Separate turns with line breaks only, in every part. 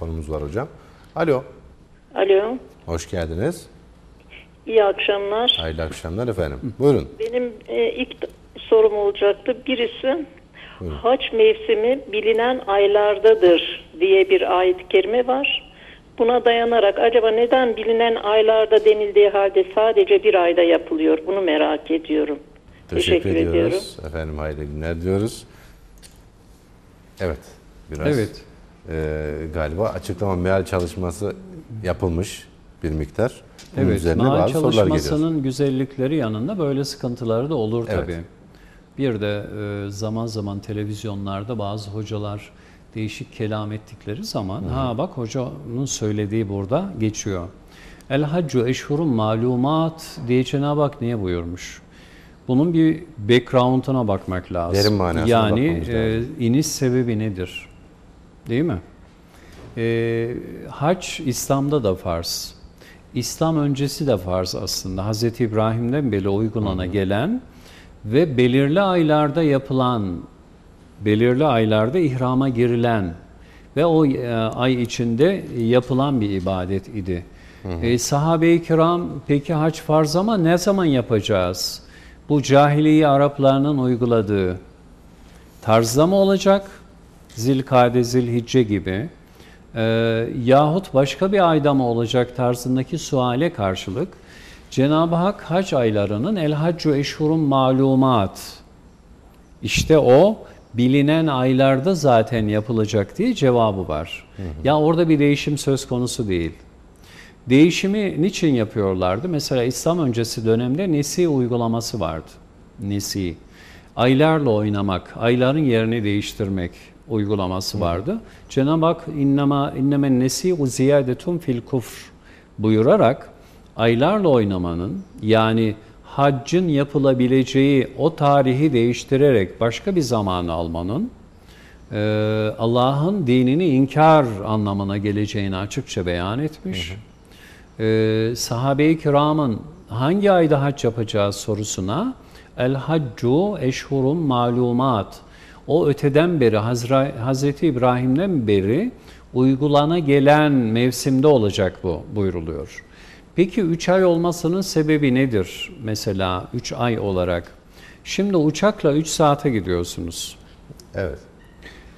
telefonumuz var hocam. Alo,
Alo,
hoş geldiniz.
iyi akşamlar.
Hayırlı akşamlar efendim. Buyurun.
Benim e, ilk sorum olacaktı. Birisi, haç mevsimi bilinen aylardadır diye bir ayet-i kerime var. Buna dayanarak acaba neden bilinen aylarda denildiği halde sadece bir ayda yapılıyor? Bunu merak ediyorum.
Teşekkür, ediyoruz.
ediyorum.
Efendim hayırlı günler diyoruz. Evet, biraz
Evet.
E, galiba açıklama meal çalışması yapılmış bir miktar. Bunun
Evet,
üzerine
maal
bazı sorular geliyor.
çalışmasının güzellikleri yanında böyle sıkıntıları da olur
Evet.
tabii. Bir de e, zaman zaman televizyonlarda bazı hocalar değişik kelam ettikleri zaman ha bak hocanın söylediği burada geçiyor. El haccu eşhurun malumat diye Cenab-ı Hak niye buyurmuş? Bunun bir background'una bakmak lazım.
Derin manasına
Yani e, iniş sebebi nedir? Değil mi? E, hac İslam'da da farz. İslam öncesi de farz aslında. Hz. İbrahim'den beri uygulana gelen ve belirli aylarda yapılan, belirli aylarda ihrama girilen ve o e, ay içinde yapılan bir ibadet idi. E, Sahabe-i kiram peki hac farz ama ne zaman yapacağız? Bu cahiliye Araplarının uyguladığı tarzda mı olacak? Zilkade, Zilhicce gibi. Ee, yahut başka bir ayda mı olacak tarzındaki suale karşılık Cenab-ı Hak hac aylarının el haccu eşhurun malumat işte o bilinen aylarda zaten yapılacak diye cevabı var. Ya orada bir değişim söz konusu değil. Değişimi niçin yapıyorlardı? Mesela İslam öncesi dönemde nesi uygulaması vardı. Nesi. Aylarla oynamak, ayların yerini değiştirmek uygulaması vardı. Cenab-ı Hak innema innemen nesi ziyadetun fil kufr buyurarak aylarla oynamanın yani haccın yapılabileceği o tarihi değiştirerek başka bir zamanı almanın e, Allah'ın dinini inkar anlamına geleceğini açıkça beyan etmiş. E, sahabe-i kiramın hangi ayda hac yapacağız sorusuna el haccu eşhurun malumat o öteden beri Hazra, Hazreti İbrahim'den beri uygulana gelen mevsimde olacak bu buyruluyor. Peki 3 ay olmasının sebebi nedir mesela 3 ay olarak? Şimdi uçakla 3 saate gidiyorsunuz.
Evet.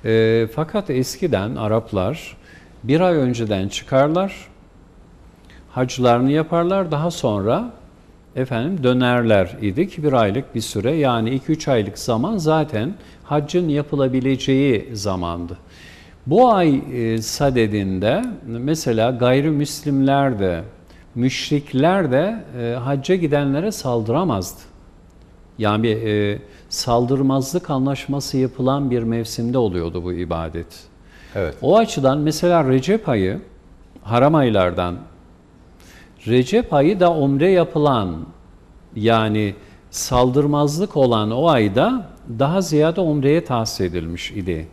E, fakat eskiden Araplar bir ay önceden çıkarlar, haclarını yaparlar, daha sonra efendim dönerler idi ki bir aylık bir süre yani 2-3 aylık zaman zaten haccın yapılabileceği zamandı. Bu ay e, sadedinde mesela gayrimüslimler de müşrikler de e, hacca gidenlere saldıramazdı. Yani bir e, saldırmazlık anlaşması yapılan bir mevsimde oluyordu bu ibadet.
Evet.
O açıdan mesela Recep ayı haram aylardan Recep ayı da umre yapılan yani saldırmazlık olan o ayda daha ziyade umreye tahsis edilmiş idi.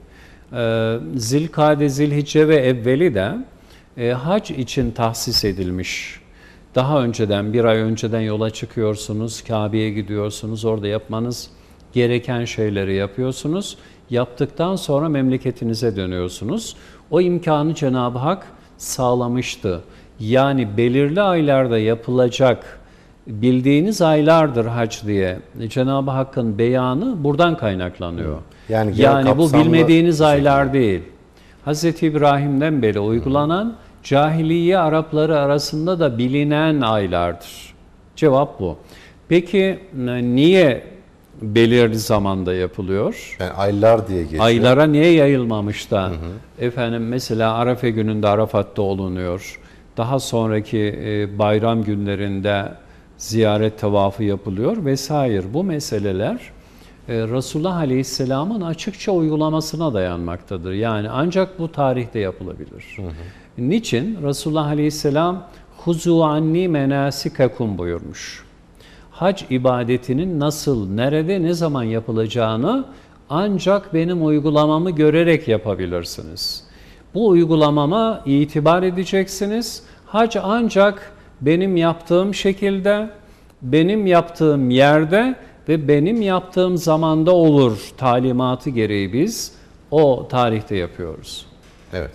Ee, Zilkade, Zilhicce ve evveli de e, hac için tahsis edilmiş. Daha önceden, bir ay önceden yola çıkıyorsunuz, Kabe'ye gidiyorsunuz, orada yapmanız gereken şeyleri yapıyorsunuz. Yaptıktan sonra memleketinize dönüyorsunuz. O imkanı Cenab-ı Hak sağlamıştı. Yani belirli aylarda yapılacak bildiğiniz aylardır hac diye Cenab-ı Hakk'ın beyanı buradan kaynaklanıyor.
Yani
Yani bu bilmediğiniz aylar değil. Hz. İbrahim'den beri uygulanan cahiliye Arapları arasında da bilinen aylardır. Cevap bu. Peki niye belirli zamanda yapılıyor?
Yani aylar diye geçiyor.
Aylara niye yayılmamış da efendim mesela Arafa gününde Arafat'ta olunuyor. Daha sonraki e, bayram günlerinde ziyaret tavafı yapılıyor vesaire. Bu meseleler e, Resulullah Aleyhisselam'ın açıkça uygulamasına dayanmaktadır. Yani ancak bu tarihte yapılabilir. Niçin? Resulullah Aleyhisselam huzu anni menasikakum buyurmuş. Hac ibadetinin nasıl, nerede, ne zaman yapılacağını ancak benim uygulamamı görerek yapabilirsiniz. Bu uygulamama itibar edeceksiniz. Hac ancak benim yaptığım şekilde, benim yaptığım yerde ve benim yaptığım zamanda olur talimatı gereği biz o tarihte yapıyoruz.
Evet.